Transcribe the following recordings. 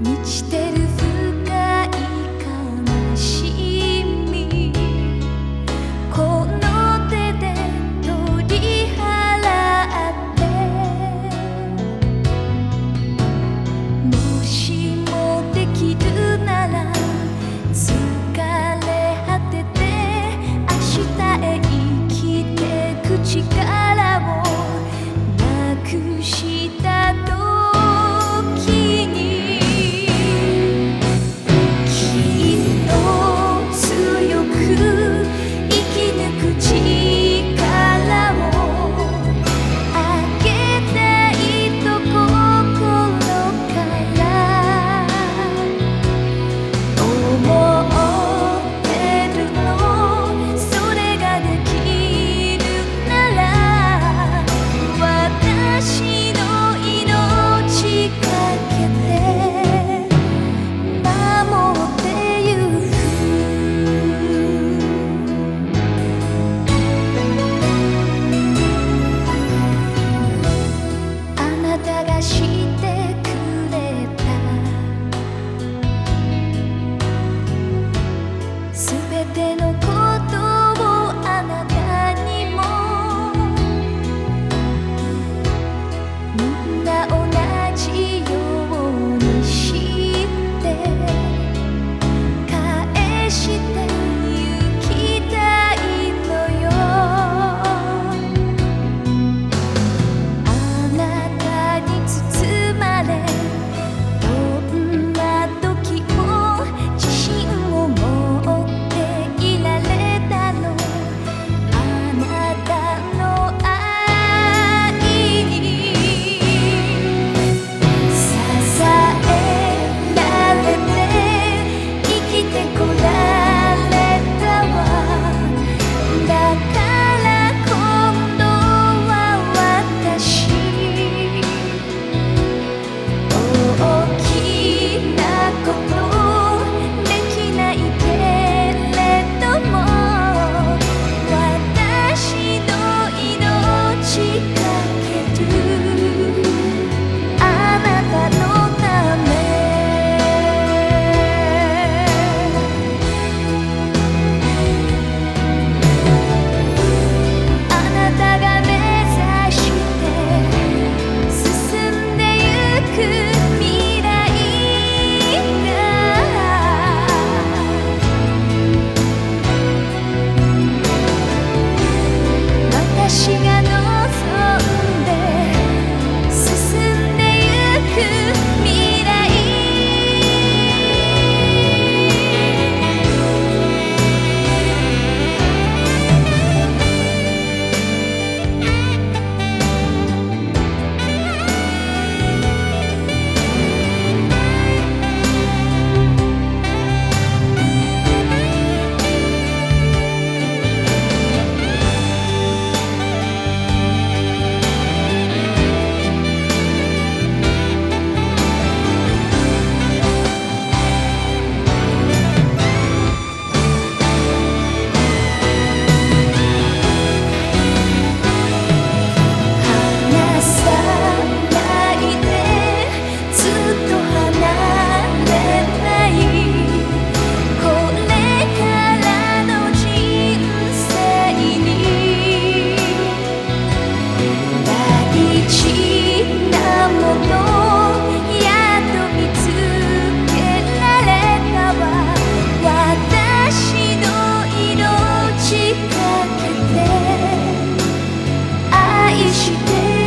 満ちてての could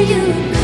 you.